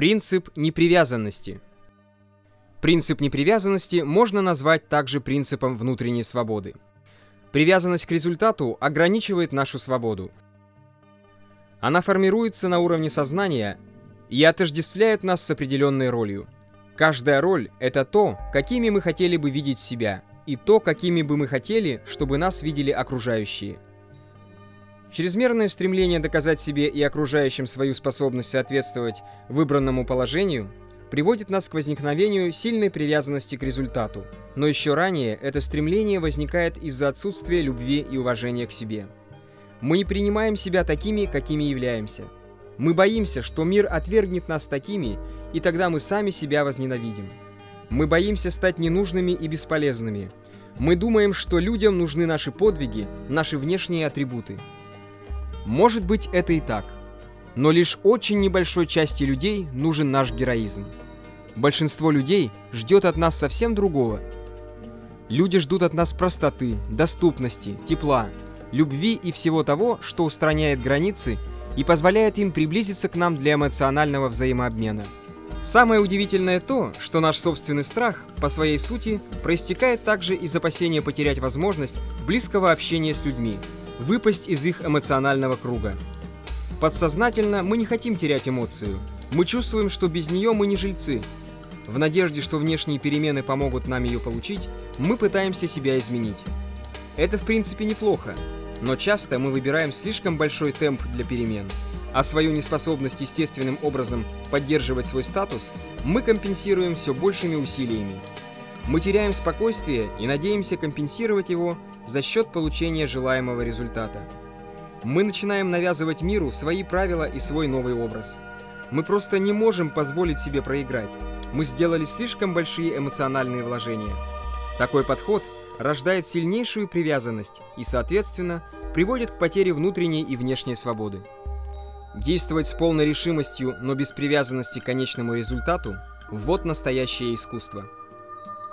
Принцип непривязанности. Принцип непривязанности можно назвать также принципом внутренней свободы. Привязанность к результату ограничивает нашу свободу. Она формируется на уровне сознания и отождествляет нас с определенной ролью. Каждая роль — это то, какими мы хотели бы видеть себя, и то, какими бы мы хотели, чтобы нас видели окружающие — Чрезмерное стремление доказать себе и окружающим свою способность соответствовать выбранному положению приводит нас к возникновению сильной привязанности к результату. Но еще ранее это стремление возникает из-за отсутствия любви и уважения к себе. Мы не принимаем себя такими, какими являемся. Мы боимся, что мир отвергнет нас такими, и тогда мы сами себя возненавидим. Мы боимся стать ненужными и бесполезными. Мы думаем, что людям нужны наши подвиги, наши внешние атрибуты – может быть, это и так. Но лишь очень небольшой части людей нужен наш героизм. Большинство людей ждет от нас совсем другого. Люди ждут от нас простоты, доступности, тепла, любви и всего того, что устраняет границы и позволяет им приблизиться к нам для эмоционального взаимообмена. Самое удивительное то, что наш собственный страх, по своей сути, проистекает также из опасения потерять возможность близкого общения с людьми – выпасть из их эмоционального круга. Подсознательно мы не хотим терять эмоцию. Мы чувствуем, что без нее мы не жильцы. В надежде, что внешние перемены помогут нам ее получить, мы пытаемся себя изменить. Это в принципе неплохо, но часто мы выбираем слишком большой темп для перемен, а свою неспособность естественным образом поддерживать свой статус мы компенсируем все большими усилиями. Мы теряем спокойствие и надеемся компенсировать его за счет получения желаемого результата. Мы начинаем навязывать миру свои правила и свой новый образ. Мы просто не можем позволить себе проиграть. Мы сделали слишком большие эмоциональные вложения. Такой подход рождает сильнейшую привязанность и, соответственно, приводит к потере внутренней и внешней свободы. Действовать с полной решимостью, но без привязанности к конечному результату – вот настоящее искусство –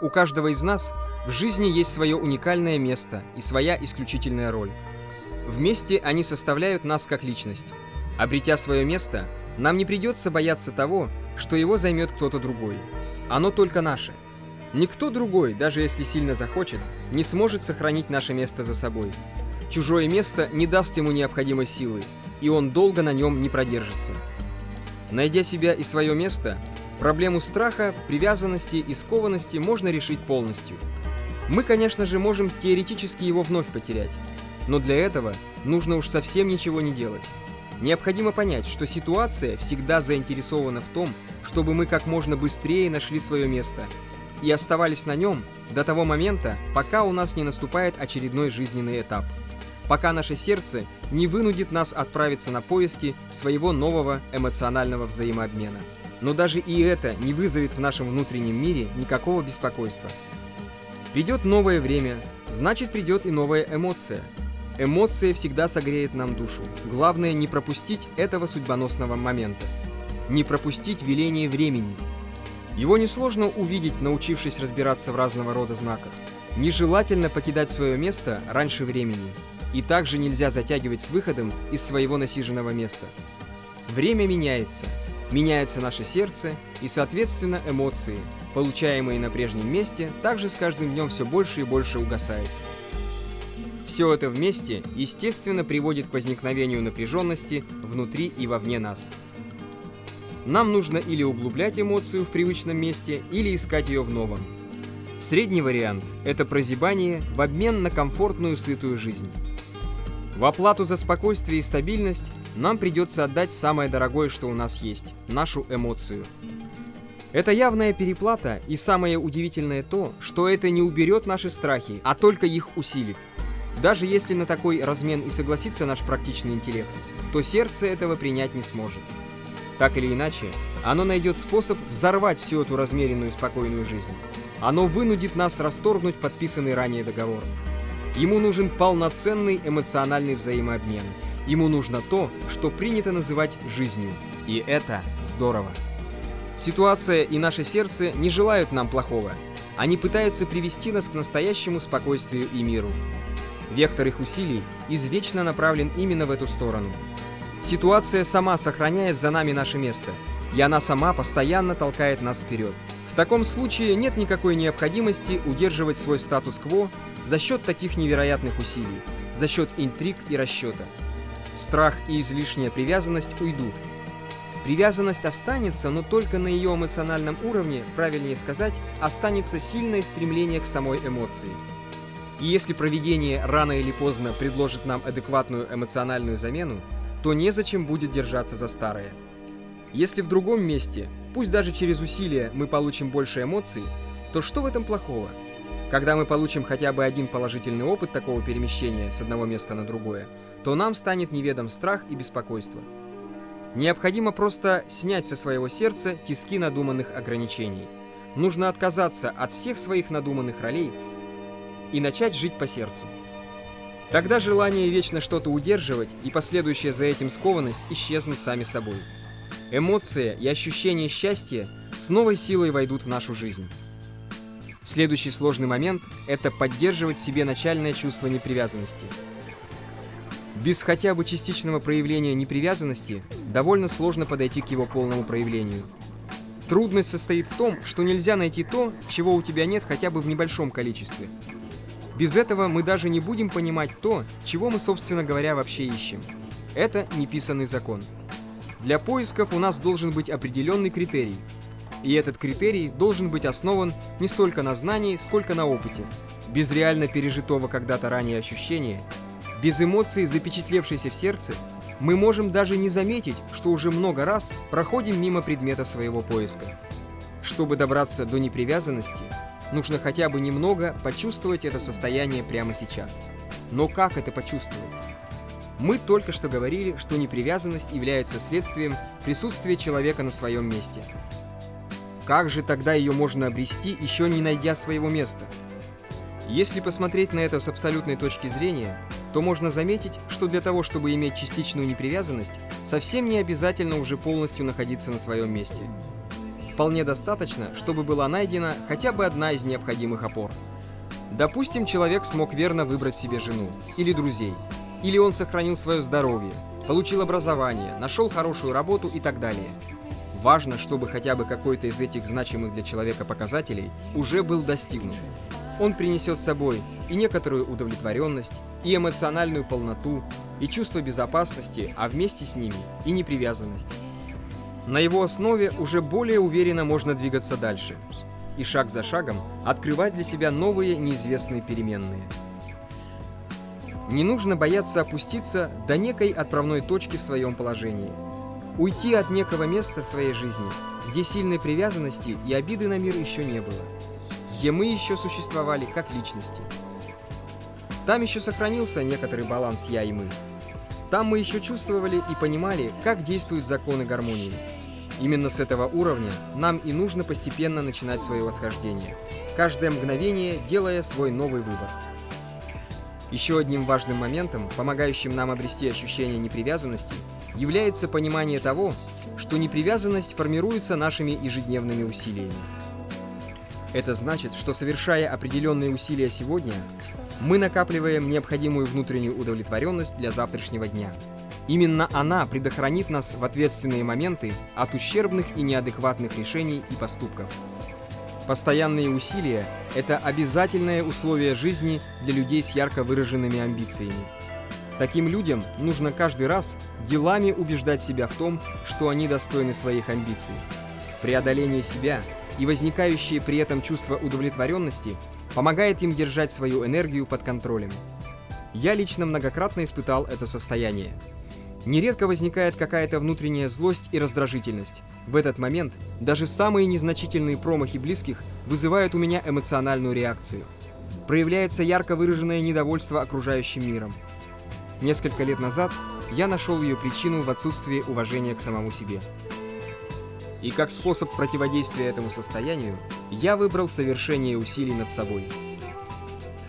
у каждого из нас в жизни есть свое уникальное место и своя исключительная роль. Вместе они составляют нас как личность. Обретя свое место, нам не придется бояться того, что его займет кто-то другой. Оно только наше. Никто другой, даже если сильно захочет, не сможет сохранить наше место за собой. Чужое место не даст ему необходимой силы, и он долго на нем не продержится. Найдя себя и свое место, Проблему страха, привязанности и скованности можно решить полностью. Мы, конечно же, можем теоретически его вновь потерять, но для этого нужно уж совсем ничего не делать. Необходимо понять, что ситуация всегда заинтересована в том, чтобы мы как можно быстрее нашли свое место и оставались на нем до того момента, пока у нас не наступает очередной жизненный этап, пока наше сердце не вынудит нас отправиться на поиски своего нового эмоционального взаимообмена. Но даже и это не вызовет в нашем внутреннем мире никакого беспокойства. Придет новое время, значит придет и новая эмоция. Эмоция всегда согреет нам душу. Главное не пропустить этого судьбоносного момента. Не пропустить веление времени. Его несложно увидеть, научившись разбираться в разного рода знаках. Нежелательно покидать свое место раньше времени. И также нельзя затягивать с выходом из своего насиженного места. Время меняется – Меняется наше сердце и, соответственно, эмоции, получаемые на прежнем месте, также с каждым днем все больше и больше угасают. Все это вместе, естественно, приводит к возникновению напряженности внутри и вовне нас. Нам нужно или углублять эмоцию в привычном месте, или искать ее в новом. Средний вариант – это прозябание в обмен на комфортную сытую жизнь. В оплату за спокойствие и стабильность нам придется отдать самое дорогое, что у нас есть – нашу эмоцию. Это явная переплата, и самое удивительное то, что это не уберет наши страхи, а только их усилит. Даже если на такой размен и согласится наш практичный интеллект, то сердце этого принять не сможет. Так или иначе, оно найдет способ взорвать всю эту размеренную спокойную жизнь. Оно вынудит нас расторгнуть подписанный ранее договор. Ему нужен полноценный эмоциональный взаимообмен. Ему нужно то, что принято называть жизнью. И это здорово. Ситуация и наше сердце не желают нам плохого. Они пытаются привести нас к настоящему спокойствию и миру. Вектор их усилий извечно направлен именно в эту сторону. Ситуация сама сохраняет за нами наше место. и она сама постоянно толкает нас вперед. В таком случае нет никакой необходимости удерживать свой статус-кво за счет таких невероятных усилий, за счет интриг и расчета. Страх и излишняя привязанность уйдут. Привязанность останется, но только на ее эмоциональном уровне, правильнее сказать, останется сильное стремление к самой эмоции. И если проведение рано или поздно предложит нам адекватную эмоциональную замену, то незачем будет держаться за старое. Если в другом месте, пусть даже через усилия, мы получим больше эмоций, то что в этом плохого? Когда мы получим хотя бы один положительный опыт такого перемещения с одного места на другое, то нам станет неведом страх и беспокойство. Необходимо просто снять со своего сердца тиски надуманных ограничений. Нужно отказаться от всех своих надуманных ролей и начать жить по сердцу. Тогда желание вечно что-то удерживать и последующая за этим скованность исчезнут сами собой. Эмоция и ощущение счастья с новой силой войдут в нашу жизнь. Следующий сложный момент – это поддерживать в себе начальное чувство непривязанности. Без хотя бы частичного проявления непривязанности довольно сложно подойти к его полному проявлению. Трудность состоит в том, что нельзя найти то, чего у тебя нет хотя бы в небольшом количестве – без этого мы даже не будем понимать то, чего мы, собственно говоря, вообще ищем. Это неписанный закон. Для поисков у нас должен быть определенный критерий. И этот критерий должен быть основан не столько на знании, сколько на опыте. Без реально пережитого когда-то ранее ощущения, без эмоций, запечатлевшейся в сердце, мы можем даже не заметить, что уже много раз проходим мимо предмета своего поиска. Чтобы добраться до непривязанности, Нужно хотя бы немного почувствовать это состояние прямо сейчас. Но как это почувствовать? Мы только что говорили, что непривязанность является следствием присутствия человека на своем месте. Как же тогда ее можно обрести, еще не найдя своего места? Если посмотреть на это с абсолютной точки зрения, то можно заметить, что для того, чтобы иметь частичную непривязанность, совсем не обязательно уже полностью находиться на своем месте. Вполне достаточно, чтобы была найдена хотя бы одна из необходимых опор. Допустим, человек смог верно выбрать себе жену или друзей, или он сохранил свое здоровье, получил образование, нашел хорошую работу и так далее. Важно, чтобы хотя бы какой-то из этих значимых для человека показателей уже был достигнут. Он принесет с собой и некоторую удовлетворенность, и эмоциональную полноту, и чувство безопасности, а вместе с ними и непривязанность. На его основе уже более уверенно можно двигаться дальше и шаг за шагом открывать для себя новые неизвестные переменные. Не нужно бояться опуститься до некой отправной точки в своем положении. Уйти от некого места в своей жизни, где сильной привязанности и обиды на мир еще не было, где мы еще существовали как личности. Там еще сохранился некоторый баланс «я» и «мы». Там мы еще чувствовали и понимали, как действуют законы гармонии. Именно с этого уровня нам и нужно постепенно начинать свое восхождение, каждое мгновение делая свой новый выбор. Еще одним важным моментом, помогающим нам обрести ощущение непривязанности, является понимание того, что непривязанность формируется нашими ежедневными усилиями. Это значит, что совершая определенные усилия сегодня, мы накапливаем необходимую внутреннюю удовлетворенность для завтрашнего дня – Именно она предохранит нас в ответственные моменты от ущербных и неадекватных решений и поступков. Постоянные усилия – это обязательное условие жизни для людей с ярко выраженными амбициями. Таким людям нужно каждый раз делами убеждать себя в том, что они достойны своих амбиций. Преодоление себя и возникающее при этом чувство удовлетворенности помогает им держать свою энергию под контролем. Я лично многократно испытал это состояние. Нередко возникает какая-то внутренняя злость и раздражительность. В этот момент даже самые незначительные промахи близких вызывают у меня эмоциональную реакцию. Проявляется ярко выраженное недовольство окружающим миром. Несколько лет назад я нашел ее причину в отсутствии уважения к самому себе. И как способ противодействия этому состоянию, я выбрал совершение усилий над собой.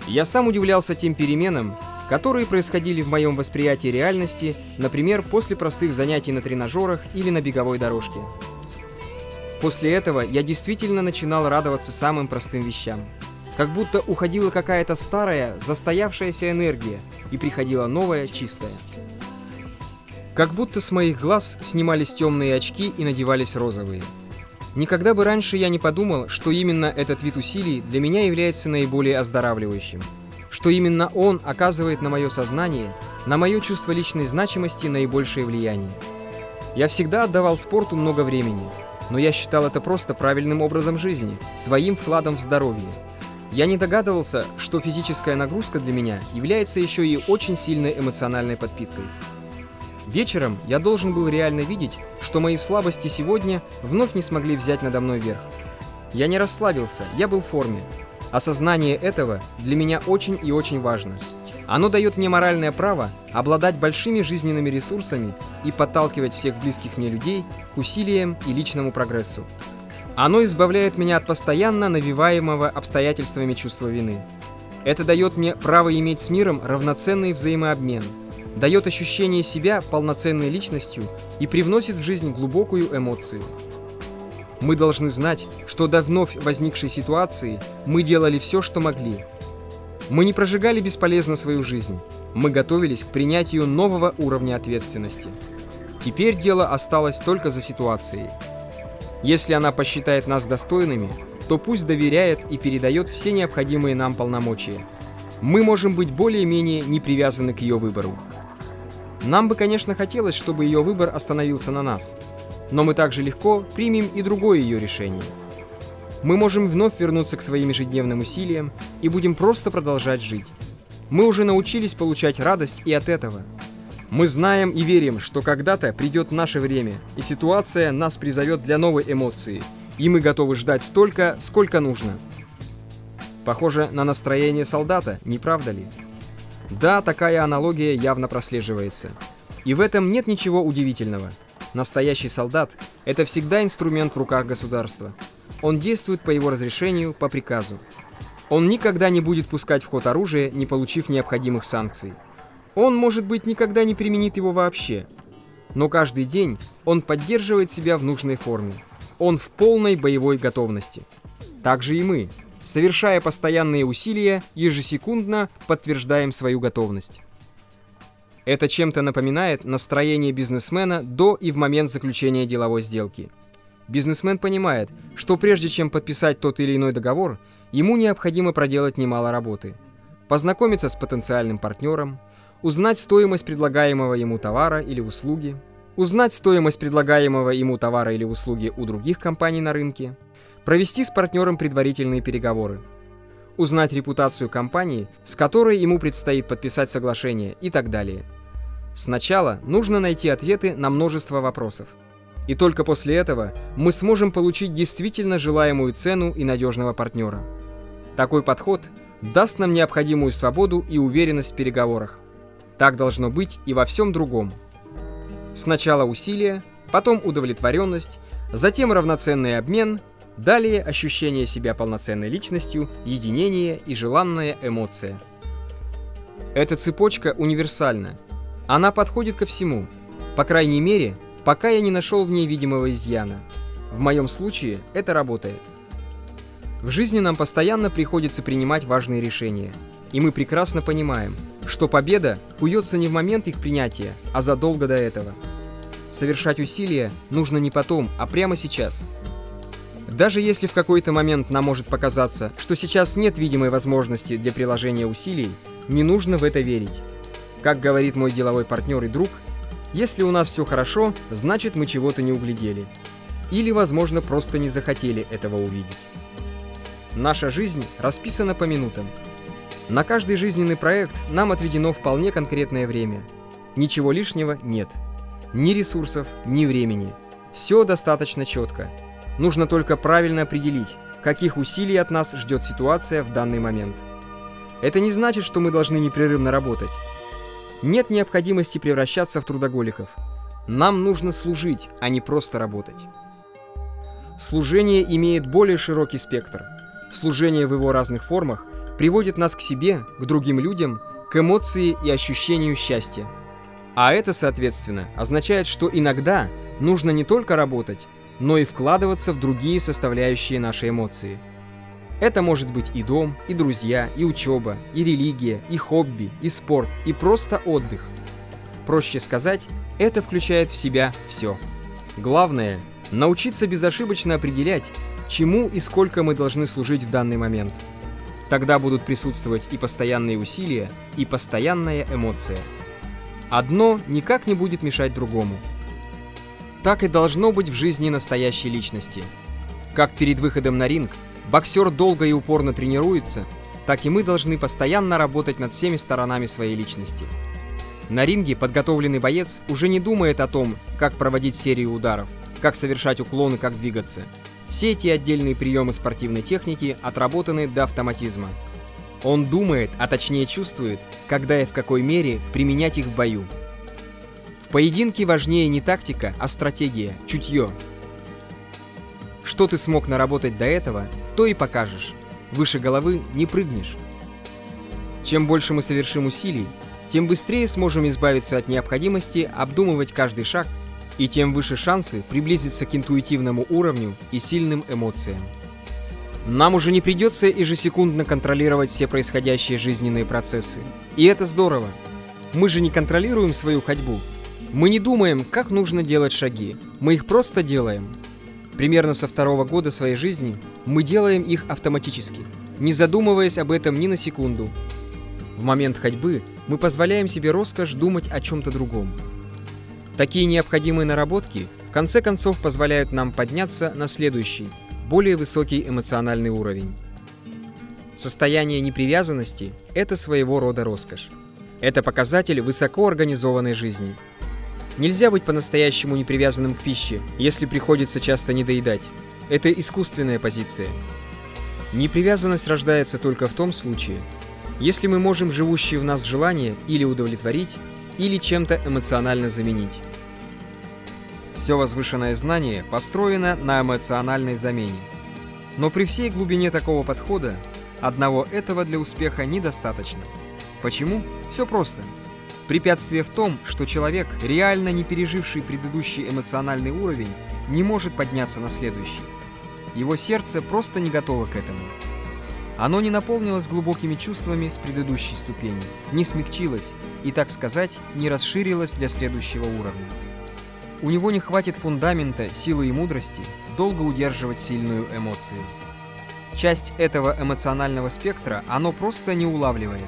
Я сам удивлялся тем переменам, которые происходили в моем восприятии реальности, например, после простых занятий на тренажерах или на беговой дорожке. После этого я действительно начинал радоваться самым простым вещам. Как будто уходила какая-то старая, застоявшаяся энергия, и приходила новая, чистая. Как будто с моих глаз снимались темные очки и надевались розовые. Никогда бы раньше я не подумал, что именно этот вид усилий для меня является наиболее оздоравливающим. Что именно он оказывает на мое сознание, на мое чувство личной значимости наибольшее влияние. Я всегда отдавал спорту много времени, но я считал это просто правильным образом жизни, своим вкладом в здоровье. Я не догадывался, что физическая нагрузка для меня является еще и очень сильной эмоциональной подпиткой. Вечером я должен был реально видеть, что мои слабости сегодня вновь не смогли взять надо мной верх. Я не расслабился, я был в форме. Осознание этого для меня очень и очень важно. Оно дает мне моральное право обладать большими жизненными ресурсами и подталкивать всех близких мне людей к усилиям и личному прогрессу. Оно избавляет меня от постоянно навиваемого обстоятельствами чувства вины. Это дает мне право иметь с миром равноценный взаимообмен – дает ощущение себя полноценной личностью и привносит в жизнь глубокую эмоцию. Мы должны знать, что до вновь возникшей ситуации мы делали все, что могли. Мы не прожигали бесполезно свою жизнь. Мы готовились к принятию нового уровня ответственности. Теперь дело осталось только за ситуацией. Если она посчитает нас достойными, то пусть доверяет и передает все необходимые нам полномочия. Мы можем быть более-менее не привязаны к ее выбору. Нам бы, конечно, хотелось, чтобы ее выбор остановился на нас. Но мы также легко примем и другое ее решение. Мы можем вновь вернуться к своим ежедневным усилиям и будем просто продолжать жить. Мы уже научились получать радость и от этого. Мы знаем и верим, что когда-то придет наше время, и ситуация нас призовет для новой эмоции, и мы готовы ждать столько, сколько нужно. Похоже на настроение солдата, не правда ли? Да, такая аналогия явно прослеживается. И в этом нет ничего удивительного. Настоящий солдат – это всегда инструмент в руках государства. Он действует по его разрешению, по приказу. Он никогда не будет пускать в ход оружие, не получив необходимых санкций. Он, может быть, никогда не применит его вообще. Но каждый день он поддерживает себя в нужной форме. Он в полной боевой готовности. Так же и мы – совершая постоянные усилия, ежесекундно подтверждаем свою готовность. Это чем-то напоминает настроение бизнесмена до и в момент заключения деловой сделки. Бизнесмен понимает, что прежде чем подписать тот или иной договор, ему необходимо проделать немало работы. Познакомиться с потенциальным партнером, узнать стоимость предлагаемого ему товара или услуги, узнать стоимость предлагаемого ему товара или услуги у других компаний на рынке – провести с партнером предварительные переговоры, узнать репутацию компании, с которой ему предстоит подписать соглашение и так далее. Сначала нужно найти ответы на множество вопросов. И только после этого мы сможем получить действительно желаемую цену и надежного партнера. Такой подход даст нам необходимую свободу и уверенность в переговорах. Так должно быть и во всем другом. Сначала усилия, потом удовлетворенность, затем равноценный обмен Далее ощущение себя полноценной личностью, единение и желанная эмоция. Эта цепочка универсальна. Она подходит ко всему. По крайней мере, пока я не нашел в ней видимого изъяна. В моем случае это работает. В жизни нам постоянно приходится принимать важные решения. И мы прекрасно понимаем, что победа куется не в момент их принятия, а задолго до этого. Совершать усилия нужно не потом, а прямо сейчас – даже если в какой-то момент нам может показаться, что сейчас нет видимой возможности для приложения усилий, не нужно в это верить. Как говорит мой деловой партнер и друг, если у нас все хорошо, значит мы чего-то не углядели. Или, возможно, просто не захотели этого увидеть. Наша жизнь расписана по минутам. На каждый жизненный проект нам отведено вполне конкретное время. Ничего лишнего нет. Ни ресурсов, ни времени. Все достаточно четко. Нужно только правильно определить, каких усилий от нас ждет ситуация в данный момент. Это не значит, что мы должны непрерывно работать. Нет необходимости превращаться в трудоголиков. Нам нужно служить, а не просто работать. Служение имеет более широкий спектр. Служение в его разных формах приводит нас к себе, к другим людям, к эмоции и ощущению счастья. А это, соответственно, означает, что иногда нужно не только работать, но и вкладываться в другие составляющие нашей эмоции. Это может быть и дом, и друзья, и учеба, и религия, и хобби, и спорт, и просто отдых. Проще сказать, Это включает в себя все. Главное – научиться безошибочно определять, чему и сколько мы должны служить в данный момент. Тогда будут присутствовать и постоянные усилия, и постоянная эмоция. Одно никак не будет мешать другому. Так и должно быть в жизни настоящей личности. Как перед выходом на ринг боксер долго и упорно тренируется, так и мы должны постоянно работать над всеми сторонами своей личности. На ринге подготовленный боец уже не думает о том, как проводить серию ударов, как совершать уклоны, как двигаться – все эти отдельные приемы спортивной техники отработаны до автоматизма. Он думает, а точнее чувствует, когда и в какой мере применять их в бою. В поединке важнее не тактика, а стратегия, чутье. Что ты смог наработать до этого, то и покажешь. Выше головы не прыгнешь. Чем больше мы совершим усилий, тем быстрее сможем избавиться от необходимости обдумывать каждый шаг и тем выше шансы приблизиться к интуитивному уровню и сильным эмоциям. Нам уже не придется ежесекундно контролировать все происходящие жизненные процессы. И это здорово. Мы же не контролируем свою ходьбу. Мы не думаем, как нужно делать шаги. Мы их просто делаем. Примерно со второго года своей жизни мы делаем их автоматически, не задумываясь об этом ни на секунду. В момент ходьбы мы позволяем себе роскошь думать о чем-то другом. Такие необходимые наработки в конце концов позволяют нам подняться на следующий, более высокий эмоциональный уровень. Состояние непривязанности – это своего рода роскошь. Это показатель высоко организованной жизни. Нельзя быть по-настоящему непривязанным к пище, если приходится часто недоедать. Это искусственная позиция. Непривязанность рождается только в том случае, если мы можем живущие в нас желания или удовлетворить, или чем-то эмоционально заменить. Все возвышенное знание построено на эмоциональной замене. Но при всей глубине такого подхода, одного этого для успеха недостаточно. Почему? Все просто. Препятствие в том, что человек, реально не переживший предыдущий эмоциональный уровень, не может подняться на следующий. Его сердце просто не готово к этому. Оно не наполнилось глубокими чувствами с предыдущей ступени, не смягчилось и, так сказать, не расширилось для следующего уровня. У него не хватит фундамента, силы и мудрости долго удерживать сильную эмоцию. Часть этого эмоционального спектра оно просто не улавливает.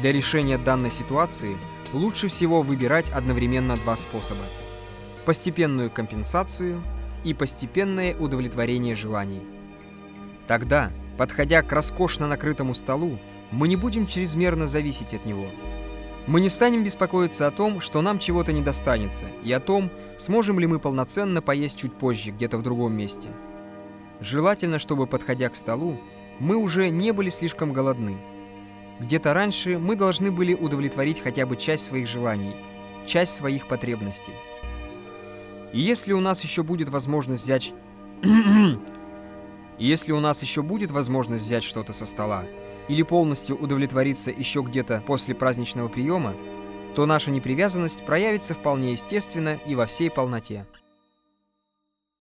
Для решения данной ситуации лучше всего выбирать одновременно два способа. Постепенную компенсацию и постепенное удовлетворение желаний. Тогда, подходя к роскошно накрытому столу, мы не будем чрезмерно зависеть от него – мы не станем беспокоиться о том, что нам чего-то не достанется, и о том, сможем ли мы полноценно поесть чуть позже, где-то в другом месте. Желательно, чтобы, подходя к столу, мы уже не были слишком голодны. Где-то раньше мы должны были удовлетворить хотя бы часть своих желаний, часть своих потребностей. И если у нас еще будет возможность взять... Если у нас еще будет возможность взять что-то со стола, или полностью удовлетвориться еще где-то после праздничного приема, то наша непривязанность проявится вполне естественно и во всей полноте.